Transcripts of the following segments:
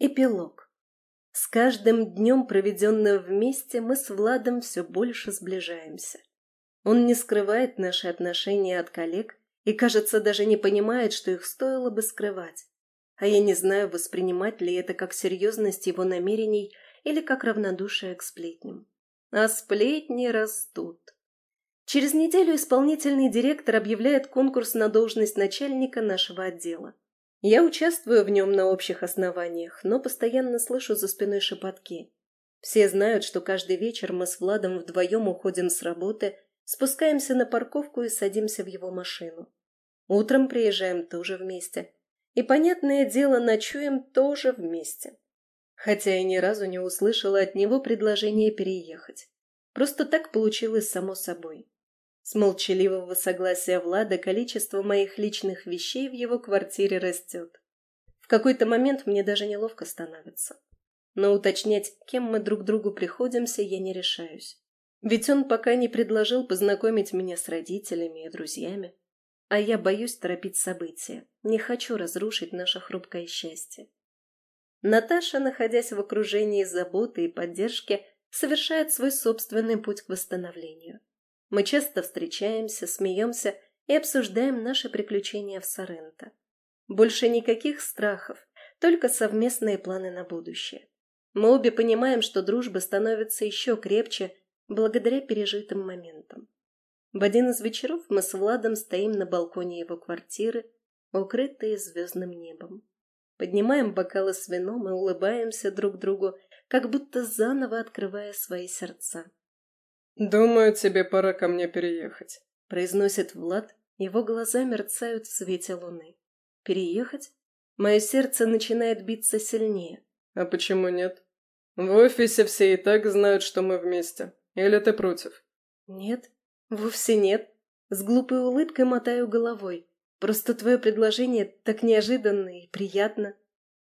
Эпилог. С каждым днем, проведенным вместе, мы с Владом все больше сближаемся. Он не скрывает наши отношения от коллег и, кажется, даже не понимает, что их стоило бы скрывать. А я не знаю, воспринимать ли это как серьезность его намерений или как равнодушие к сплетням. А сплетни растут. Через неделю исполнительный директор объявляет конкурс на должность начальника нашего отдела. Я участвую в нем на общих основаниях, но постоянно слышу за спиной шепотки. Все знают, что каждый вечер мы с Владом вдвоем уходим с работы, спускаемся на парковку и садимся в его машину. Утром приезжаем тоже вместе. И, понятное дело, ночуем тоже вместе. Хотя я ни разу не услышала от него предложения переехать. Просто так получилось само собой. С молчаливого согласия Влада количество моих личных вещей в его квартире растет. В какой-то момент мне даже неловко становится. Но уточнять, кем мы друг другу приходимся, я не решаюсь. Ведь он пока не предложил познакомить меня с родителями и друзьями. А я боюсь торопить события, не хочу разрушить наше хрупкое счастье. Наташа, находясь в окружении заботы и поддержки, совершает свой собственный путь к восстановлению. Мы часто встречаемся, смеемся и обсуждаем наши приключения в Соренто. Больше никаких страхов, только совместные планы на будущее. Мы обе понимаем, что дружба становится еще крепче благодаря пережитым моментам. В один из вечеров мы с Владом стоим на балконе его квартиры, укрытые звездным небом. Поднимаем бокалы с вином и улыбаемся друг другу, как будто заново открывая свои сердца. «Думаю, тебе пора ко мне переехать», — произносит Влад. Его глаза мерцают в свете луны. «Переехать?» Мое сердце начинает биться сильнее. «А почему нет? В офисе все и так знают, что мы вместе. Или ты против?» «Нет, вовсе нет. С глупой улыбкой мотаю головой. Просто твое предложение так неожиданно и приятно».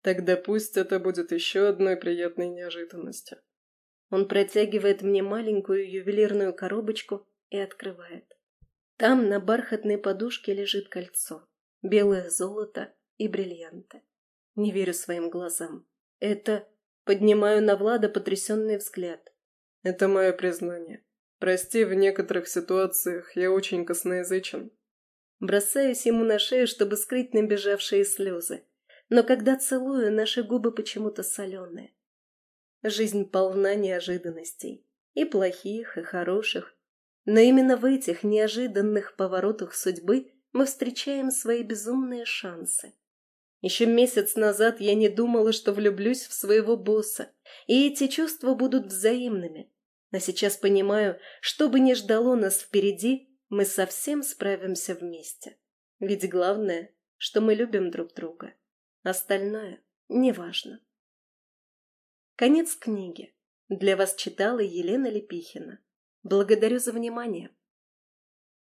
«Тогда пусть это будет еще одной приятной неожиданностью». Он протягивает мне маленькую ювелирную коробочку и открывает. Там на бархатной подушке лежит кольцо, белое золото и бриллианты. Не верю своим глазам. Это... Поднимаю на Влада потрясенный взгляд. Это мое признание. Прости, в некоторых ситуациях я очень косноязычен. Бросаюсь ему на шею, чтобы скрыть набежавшие слезы. Но когда целую, наши губы почему-то соленые. Жизнь полна неожиданностей. И плохих, и хороших. Но именно в этих неожиданных поворотах судьбы мы встречаем свои безумные шансы. Еще месяц назад я не думала, что влюблюсь в своего босса, и эти чувства будут взаимными. А сейчас понимаю, что бы ни ждало нас впереди, мы совсем справимся вместе. Ведь главное, что мы любим друг друга. Остальное неважно. Конец книги. Для вас читала Елена Лепихина. Благодарю за внимание.